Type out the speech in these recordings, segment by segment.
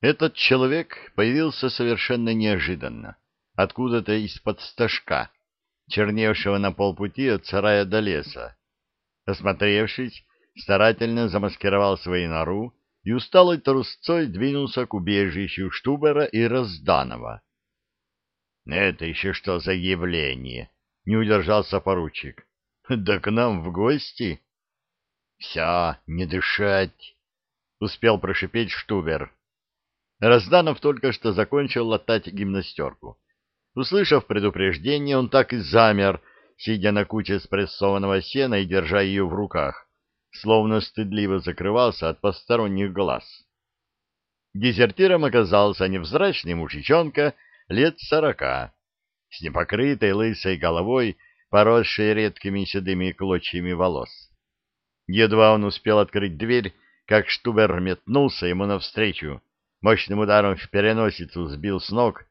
Этот человек появился совершенно неожиданно, откуда-то из-под стажка, черневшего на полпути от сарая до леса. Осмотревшись, старательно замаскировал свои нору и усталой трусцой двинулся к убежищу Штубера и Разданова. — Это еще что за явление? — не удержался поручик. — Да к нам в гости. — Все, не дышать! — успел прошипеть Штубер. Разданов только что закончил латать гимнастерку. Услышав предупреждение, он так и замер, сидя на куче спрессованного сена и держа ее в руках, словно стыдливо закрывался от посторонних глаз. Дезертиром оказался невзрачный мужичонка лет сорока, с непокрытой лысой головой, поросшей редкими седыми клочьями волос. Едва он успел открыть дверь, как Штубер метнулся ему навстречу, мощным ударом в переносицу сбил с ног,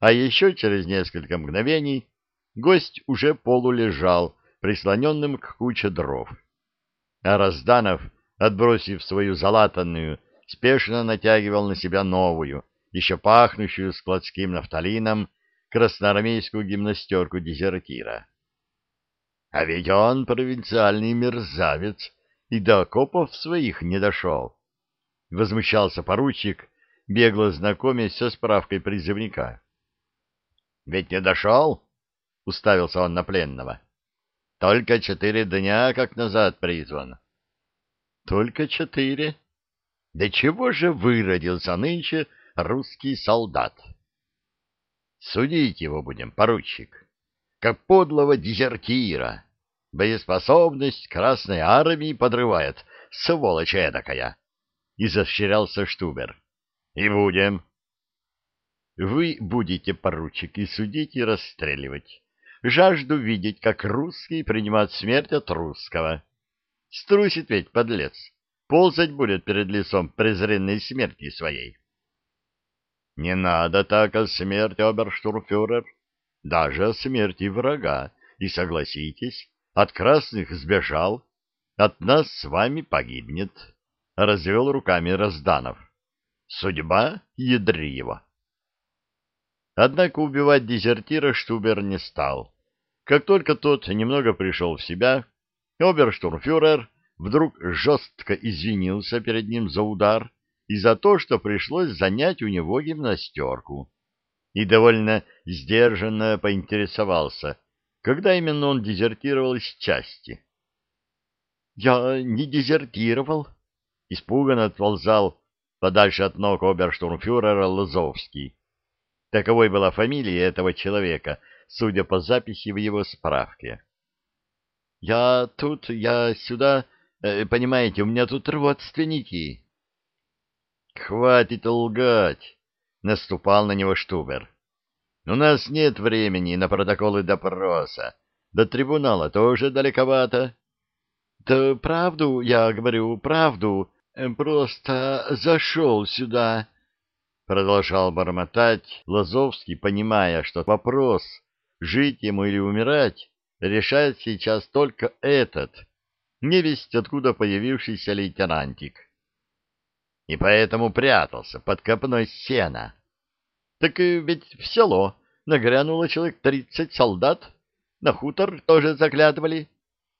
а еще через несколько мгновений гость уже полулежал, прислоненным к куче дров. А Разданов, отбросив свою залатанную, спешно натягивал на себя новую, еще пахнущую складским нафталином, красноармейскую гимнастерку дезертира. А ведь он провинциальный мерзавец и до окопов своих не дошел. Возмущался поручик, бегло знакомясь со справкой призывника. — Ведь не дошел? — уставился он на пленного. — Только четыре дня, как назад призван. — Только четыре? Да чего же выродился нынче русский солдат? — Судить его будем, поручик, как подлого дезертира. Боеспособность Красной Армии подрывает, сволочь эдакая! — изощрялся Штубер. И будем. Вы будете, поручик, и судить, и расстреливать. Жажду видеть, как русский принимает смерть от русского. Струсит ведь, подлец. Ползать будет перед лицом презренной смерти своей. Не надо так о смерти, оберштурмфюрер. Даже о смерти врага. И согласитесь, от красных сбежал, от нас с вами погибнет. Развел руками Разданов. Судьба ядри. Однако убивать дезертира Штубер не стал. Как только тот немного пришел в себя, оберштурмфюрер вдруг жестко извинился перед ним за удар и за то, что пришлось занять у него гимнастерку. И довольно сдержанно поинтересовался, когда именно он дезертировал из части. — Я не дезертировал, — испуганно отползал подальше от ног оберштурмфюрера Лозовский. Таковой была фамилия этого человека, судя по записи в его справке. — Я тут, я сюда, э, понимаете, у меня тут родственники. — Хватит лгать! — наступал на него Штубер. — У нас нет времени на протоколы допроса. До трибунала тоже далековато. — Да правду я говорю, правду. Просто зашел сюда, — продолжал бормотать Лазовский, понимая, что вопрос, жить ему или умирать, решает сейчас только этот, невесть откуда появившийся лейтенантик. И поэтому прятался под копной сена. Так ведь в село нагрянуло человек тридцать солдат, на хутор тоже заглядывали,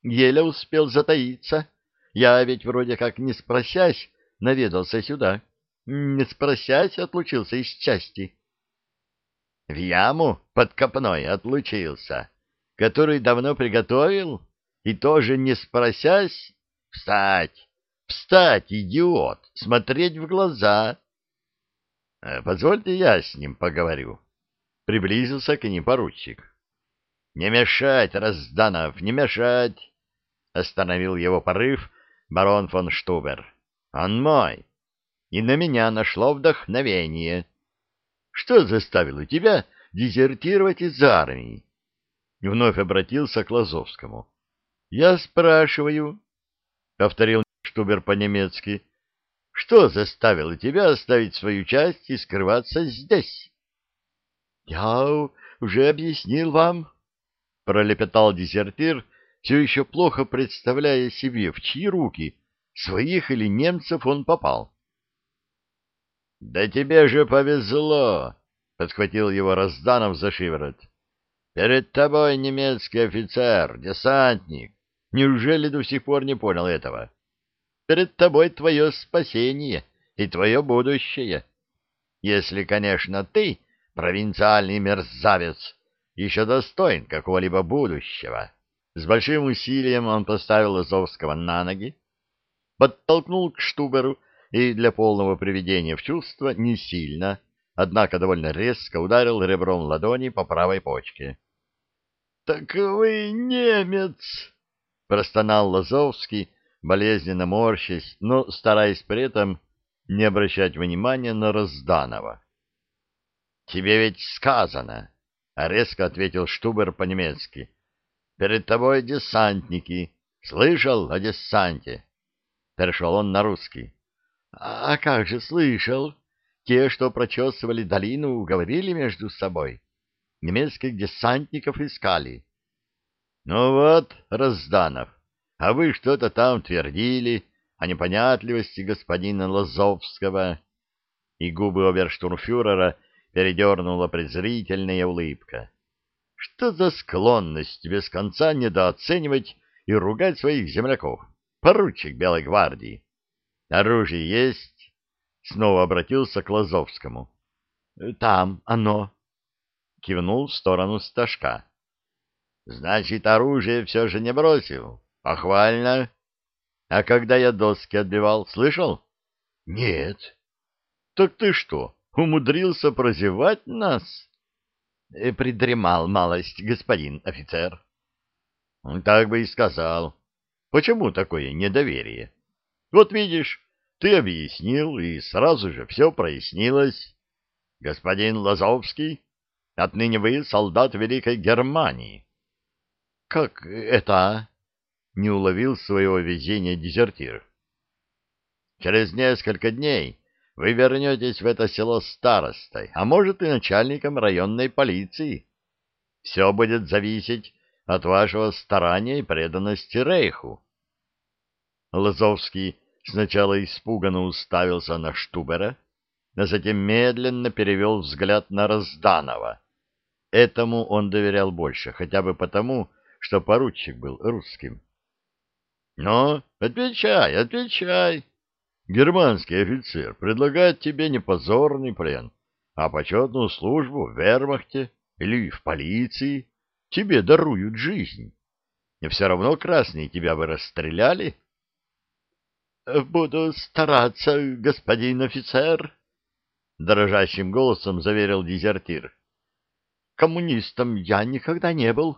еле успел затаиться. Я ведь вроде как не спросясь наведался сюда. Не спросясь отлучился из части. В яму под копной отлучился, который давно приготовил, и тоже не спросясь... Встать! Встать, идиот! Смотреть в глаза! Э, позвольте я с ним поговорю. Приблизился к ним поручик. Не мешать, Разданов, не мешать! Остановил его порыв барон фон Штубер. Он мой. И на меня нашло вдохновение. Что заставило тебя дезертировать из армии? Вновь обратился к Лазовскому. Я спрашиваю, повторил Штубер по-немецки, что заставило тебя оставить свою часть и скрываться здесь? Я уже объяснил вам, пролепетал дезертир, все еще плохо представляя себе, в чьи руки, своих или немцев, он попал. — Да тебе же повезло! — подхватил его Разданов за шиворот. — Перед тобой немецкий офицер, десантник. Неужели до сих пор не понял этого? Перед тобой твое спасение и твое будущее. Если, конечно, ты, провинциальный мерзавец, еще достоин какого-либо будущего. С большим усилием он поставил Азовского на ноги, подтолкнул к Штуберу и для полного приведения в чувство не сильно, однако довольно резко ударил ребром ладони по правой почке. — Так вы немец! — простонал Лазовский, болезненно морщась, но стараясь при этом не обращать внимания на Разданова. — Тебе ведь сказано, — резко ответил Штубер по-немецки. — Перед тобой десантники. Слышал о десанте? Перешел он на русский. — А как же слышал? Те, что прочесывали долину, говорили между собой. Немецких десантников искали. — Ну вот, Разданов, а вы что-то там твердили о непонятливости господина Лозовского. И губы оберштурмфюрера передернула презрительная улыбка. Что за склонность без конца недооценивать и ругать своих земляков? Поручик Белой гвардии. Оружие есть? Снова обратился к Лозовскому. Там оно. Кивнул в сторону стажка. Значит, оружие все же не бросил. Похвально. А когда я доски отбивал, слышал? Нет. Так ты что, умудрился прозевать нас? Э, придремал малость, господин офицер. Так бы и сказал. Почему такое недоверие? Вот видишь, ты объяснил, и сразу же все прояснилось. Господин Лазовский, отныне вы солдат Великой Германии. Как это? не уловил своего везения дезертир. Через несколько дней вы вернетесь в это село старостой, а может и начальником районной полиции. Все будет зависеть от вашего старания и преданности Рейху. Лазовский сначала испуганно уставился на Штубера, а затем медленно перевел взгляд на Разданова. Этому он доверял больше, хотя бы потому, что поручик был русским. Ну, отвечай, отвечай. Германский офицер предлагает тебе не позорный плен, а почетную службу в вермахте или в полиции. Тебе даруют жизнь. И все равно красные тебя бы расстреляли. Буду стараться, господин офицер, дрожащим голосом заверил дезертир. Коммунистом я никогда не был.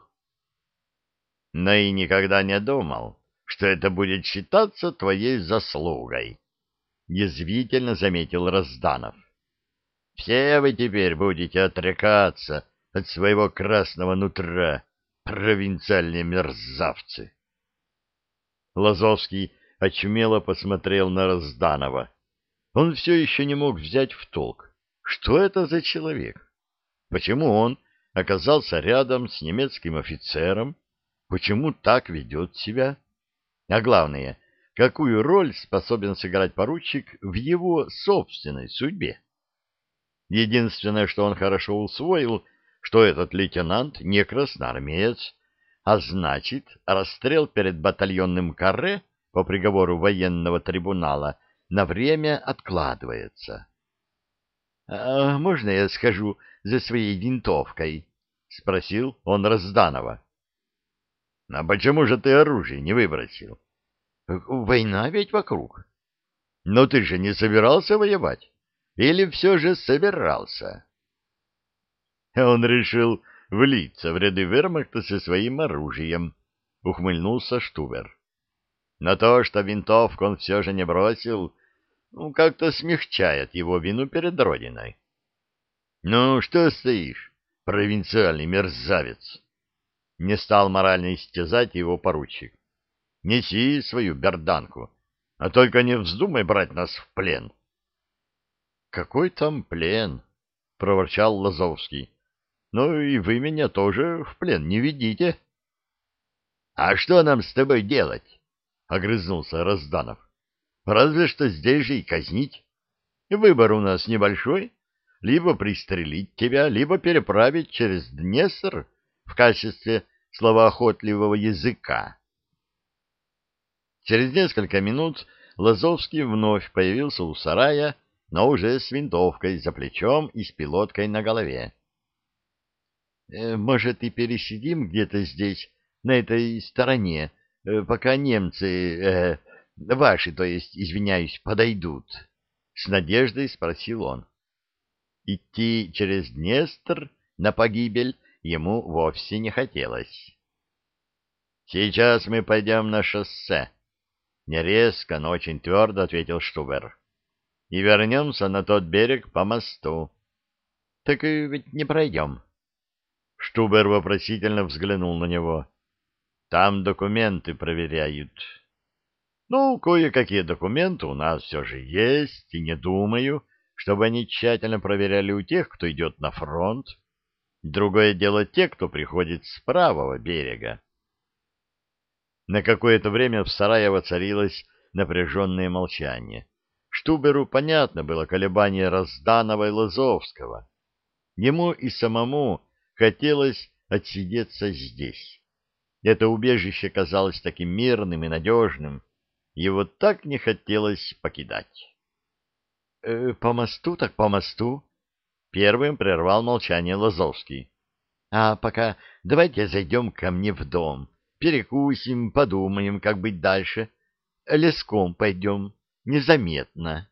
Но и никогда не думал, что это будет считаться твоей заслугой, — язвительно заметил Разданов. — Все вы теперь будете отрекаться от своего красного нутра, провинциальные мерзавцы. Лазовский очумело посмотрел на Разданова. Он все еще не мог взять в толк, что это за человек, почему он оказался рядом с немецким офицером, почему так ведет себя. А главное, какую роль способен сыграть поручик в его собственной судьбе? Единственное, что он хорошо усвоил, что этот лейтенант не красноармеец, а значит, расстрел перед батальонным каре по приговору военного трибунала на время откладывается. «А можно я схожу за своей винтовкой?» — спросил он Разданова. — А почему же ты оружие не выбросил? — Война ведь вокруг. — Но ты же не собирался воевать? Или все же собирался? Он решил влиться в ряды вермахта со своим оружием, — ухмыльнулся Штубер. Но то, что винтовку он все же не бросил, ну, как-то смягчает его вину перед Родиной. — Ну, что стоишь, провинциальный мерзавец? Не стал морально истязать его поручик. Неси свою берданку, а только не вздумай брать нас в плен. Какой там плен? проворчал Лазовский. Ну и вы меня тоже в плен не ведите. А что нам с тобой делать? огрызнулся Разданов. Разве что здесь же и казнить. Выбор у нас небольшой. Либо пристрелить тебя, либо переправить через Днестр в качестве словоохотливого языка. Через несколько минут Лазовский вновь появился у сарая, но уже с винтовкой за плечом и с пилоткой на голове. «Э, «Может, и пересидим где-то здесь, на этой стороне, э, пока немцы, э, ваши, то есть, извиняюсь, подойдут?» — с надеждой спросил он. Идти через Днестр на погибель ему вовсе не хотелось. «Сейчас мы пойдем на шоссе», — не резко, но очень твердо ответил Штубер. «И вернемся на тот берег по мосту». «Так и ведь не пройдем». Штубер вопросительно взглянул на него. «Там документы проверяют». «Ну, кое-какие документы у нас все же есть, и не думаю, чтобы они тщательно проверяли у тех, кто идет на фронт. Другое дело те, кто приходит с правого берега. На какое-то время в сарае воцарилось напряженное молчание. Штуберу понятно было колебание Разданова и Лозовского. Ему и самому хотелось отсидеться здесь. Это убежище казалось таким мирным и надежным, его так не хотелось покидать. Э, по мосту так по мосту. Первым прервал молчание Лазовский. А пока давайте зайдем ко мне в дом, перекусим, подумаем, как быть дальше. Леском пойдем, незаметно.